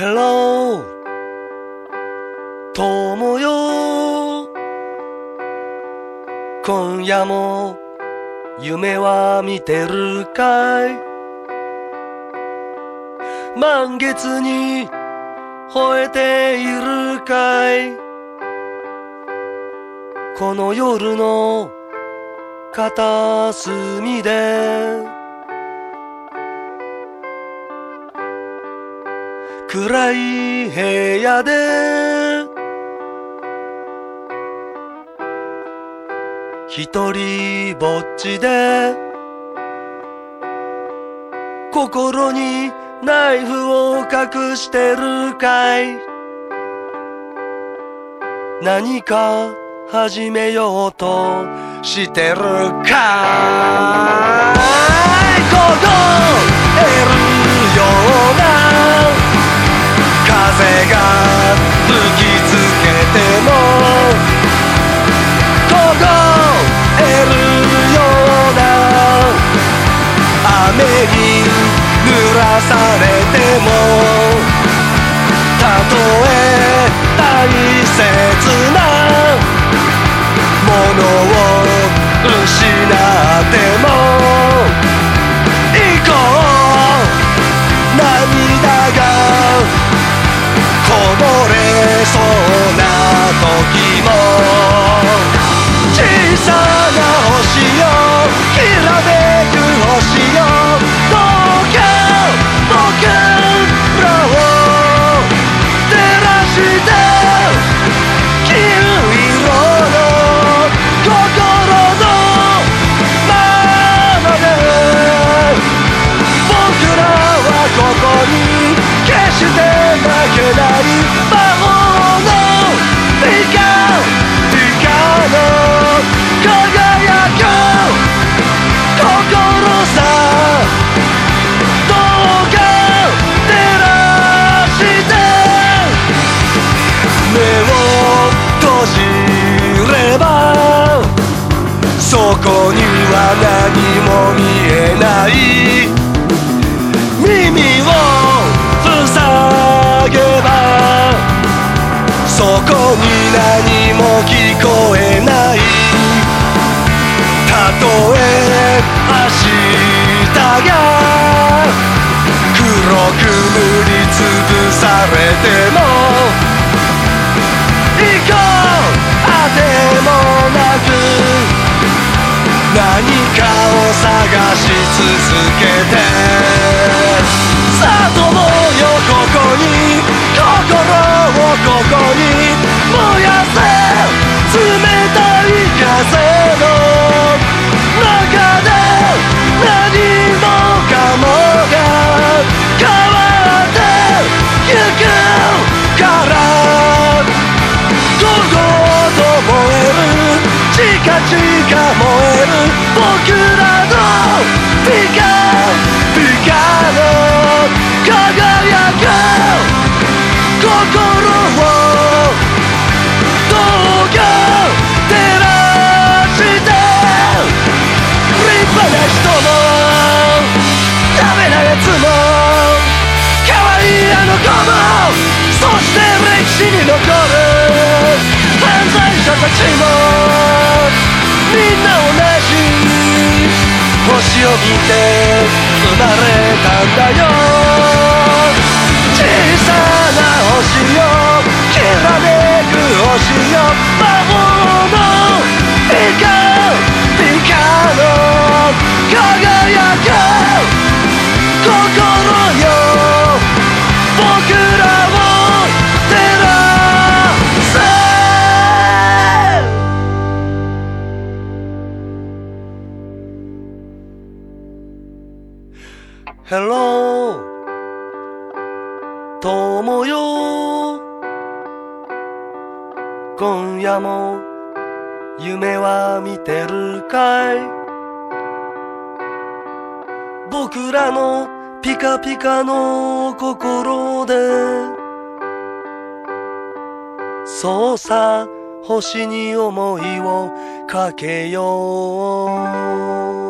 Hello. 友よ。今夜も夢は見てるかい？満月に吠えているかい？この夜の片隅で。暗い部屋で。一人ぼっちで。心にナイフを隠してるかい。何か始めようとしてるかい。されてもこには何も見えない。耳を塞げばそこに何も聞こえない。たとえ明日が黒く塗りつぶされても行こうあて探し続けて。さあ友よここに心をここに燃やせ。冷たい風の中で何もかもが。変わってゆくからゴーゴーと燃える。チカチピカピカの輝く心をどうか照らして立派な人もダメなやつも可愛いあの子もそして歴史に残を見て生まれたんだよ。小さな星よ。きらめく星よ。魔法のピカピカの輝 Hello. 友よ。今夜も夢は見てるかい？僕らのピカピカの心で。そうさ星に思いをかけよう。